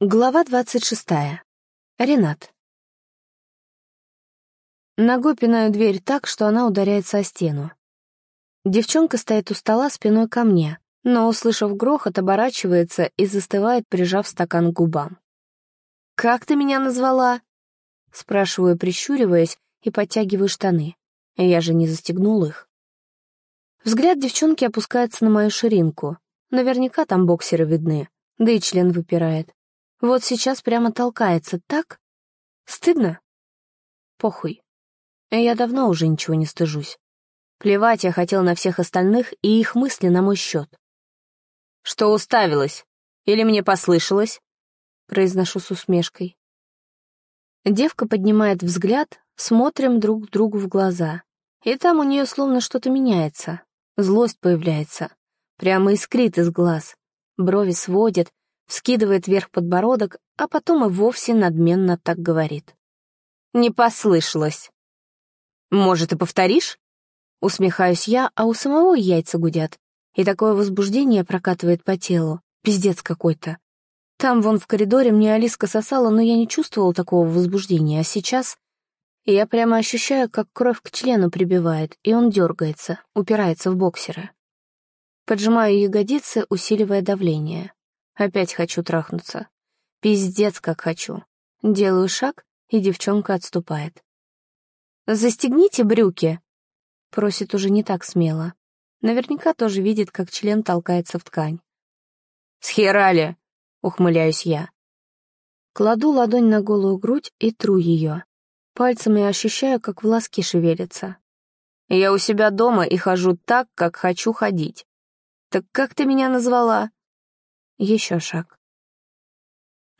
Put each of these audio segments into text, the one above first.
Глава двадцать шестая. Ренат. Ногой пинаю дверь так, что она ударяется о стену. Девчонка стоит у стола спиной ко мне, но, услышав грохот, оборачивается и застывает, прижав стакан к губам. «Как ты меня назвала?» Спрашиваю, прищуриваясь, и подтягиваю штаны. Я же не застегнул их. Взгляд девчонки опускается на мою ширинку. Наверняка там боксеры видны, да и член выпирает. Вот сейчас прямо толкается, так? Стыдно? Похуй. Я давно уже ничего не стыжусь. Плевать я хотел на всех остальных и их мысли на мой счет. «Что уставилась? Или мне послышалось?» Произношу с усмешкой. Девка поднимает взгляд, смотрим друг другу в глаза. И там у нее словно что-то меняется. Злость появляется. Прямо искрит из глаз. Брови сводит, вскидывает вверх подбородок, а потом и вовсе надменно так говорит. «Не послышалось». «Может, и повторишь?» Усмехаюсь я, а у самого яйца гудят, и такое возбуждение прокатывает по телу. Пиздец какой-то. Там вон в коридоре мне Алиска сосала, но я не чувствовала такого возбуждения, а сейчас... Я прямо ощущаю, как кровь к члену прибивает, и он дергается, упирается в боксера. Поджимаю ягодицы, усиливая давление. Опять хочу трахнуться. Пиздец, как хочу. Делаю шаг, и девчонка отступает. «Застегните брюки!» Просит уже не так смело. Наверняка тоже видит, как член толкается в ткань. «Схерали!» — ухмыляюсь я. Кладу ладонь на голую грудь и тру ее. Пальцами ощущаю, как волоски шевелятся. «Я у себя дома и хожу так, как хочу ходить. Так как ты меня назвала?» Еще шаг.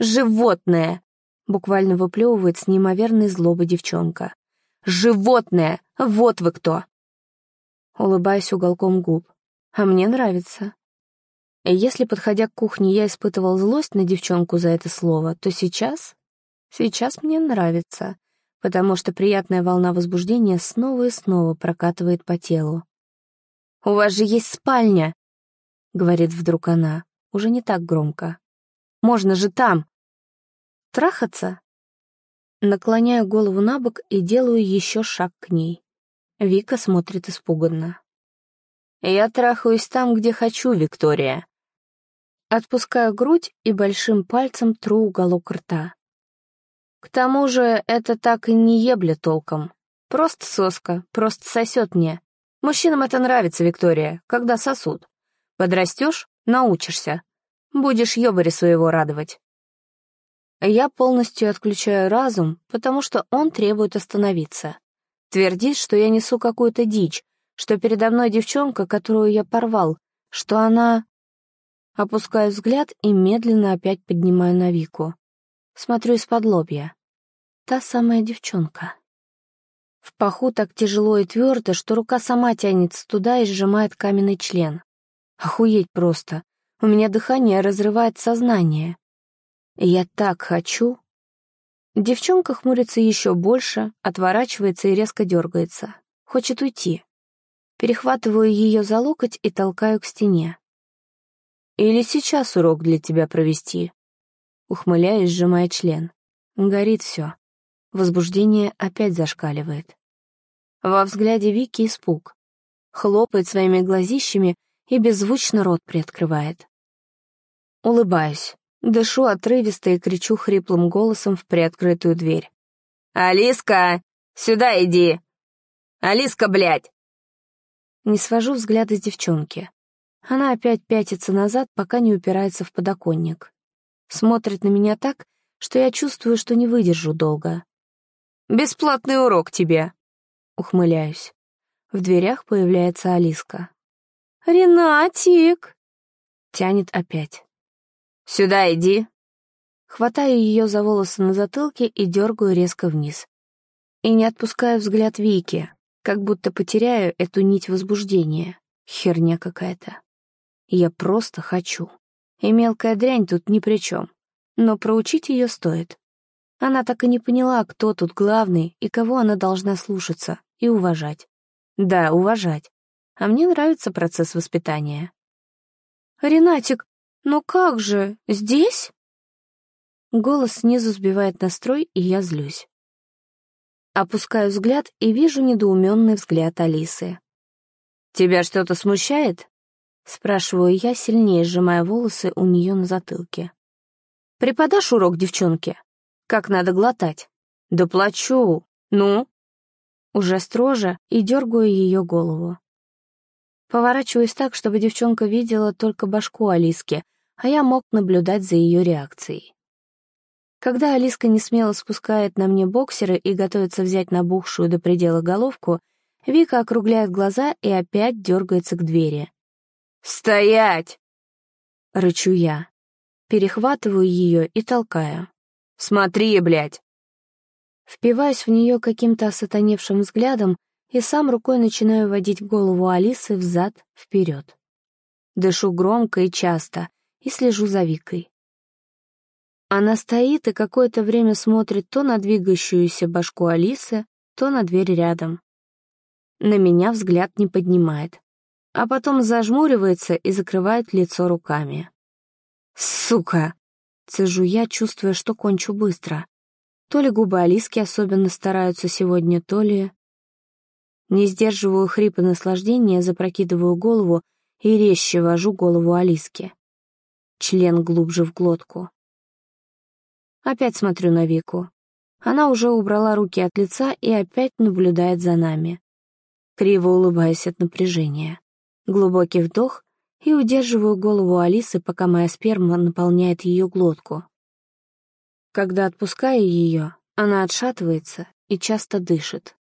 «Животное!» — буквально выплевывает с неимоверной злобой девчонка. «Животное! Вот вы кто!» Улыбаюсь уголком губ. А мне нравится. Если, подходя к кухне, я испытывал злость на девчонку за это слово, то сейчас... Сейчас мне нравится, потому что приятная волна возбуждения снова и снова прокатывает по телу. «У вас же есть спальня!» — говорит вдруг она уже не так громко. «Можно же там!» «Трахаться?» Наклоняю голову на бок и делаю еще шаг к ней. Вика смотрит испуганно. «Я трахаюсь там, где хочу, Виктория». Отпускаю грудь и большим пальцем тру уголок рта. К тому же это так и не ебля толком. Просто соска, просто сосет мне. Мужчинам это нравится, Виктория, когда сосут. Подрастешь Научишься. Будешь ёбари своего радовать. Я полностью отключаю разум, потому что он требует остановиться. Твердит, что я несу какую-то дичь, что передо мной девчонка, которую я порвал, что она... Опускаю взгляд и медленно опять поднимаю на Вику. Смотрю из-под лобья. Та самая девчонка. В паху так тяжело и твердо, что рука сама тянется туда и сжимает каменный член. Охуеть просто. У меня дыхание разрывает сознание. Я так хочу. Девчонка хмурится еще больше, отворачивается и резко дергается. Хочет уйти. Перехватываю ее за локоть и толкаю к стене. «Или сейчас урок для тебя провести?» Ухмыляюсь, сжимая член. Горит все. Возбуждение опять зашкаливает. Во взгляде Вики испуг. Хлопает своими глазищами и беззвучно рот приоткрывает. Улыбаюсь, дышу отрывисто и кричу хриплым голосом в приоткрытую дверь. «Алиска, сюда иди! Алиска, блядь!» Не свожу взгляда с девчонки. Она опять пятится назад, пока не упирается в подоконник. Смотрит на меня так, что я чувствую, что не выдержу долго. «Бесплатный урок тебе!» Ухмыляюсь. В дверях появляется Алиска. «Ренатик!» Тянет опять. «Сюда иди!» Хватаю ее за волосы на затылке и дергаю резко вниз. И не отпускаю взгляд Вики, как будто потеряю эту нить возбуждения. Херня какая-то. Я просто хочу. И мелкая дрянь тут ни при чем. Но проучить ее стоит. Она так и не поняла, кто тут главный и кого она должна слушаться и уважать. Да, уважать а мне нравится процесс воспитания. «Ренатик, ну как же, здесь?» Голос снизу сбивает настрой, и я злюсь. Опускаю взгляд и вижу недоуменный взгляд Алисы. «Тебя что-то смущает?» — спрашиваю я, сильнее сжимая волосы у нее на затылке. «Преподашь урок девчонке? Как надо глотать?» «Да плачу! Ну?» Уже строже и дергаю ее голову. Поворачиваюсь так, чтобы девчонка видела только башку Алиски, а я мог наблюдать за ее реакцией. Когда Алиска не смело спускает на мне боксеры и готовится взять набухшую до предела головку, Вика округляет глаза и опять дергается к двери. «Стоять!» — рычу я. Перехватываю ее и толкаю. «Смотри, блядь!» Впиваюсь в нее каким-то осатаневшим взглядом и сам рукой начинаю водить голову Алисы взад-вперед. Дышу громко и часто и слежу за Викой. Она стоит и какое-то время смотрит то на двигающуюся башку Алисы, то на дверь рядом. На меня взгляд не поднимает, а потом зажмуривается и закрывает лицо руками. «Сука!» — цежу я, чувствуя, что кончу быстро. То ли губы Алиски особенно стараются сегодня, то ли... Не сдерживаю хрипа наслаждения, запрокидываю голову и резче вожу голову Алиски. Член глубже в глотку. Опять смотрю на Вику. Она уже убрала руки от лица и опять наблюдает за нами. Криво улыбаясь от напряжения. Глубокий вдох и удерживаю голову Алисы, пока моя сперма наполняет ее глотку. Когда отпускаю ее, она отшатывается и часто дышит.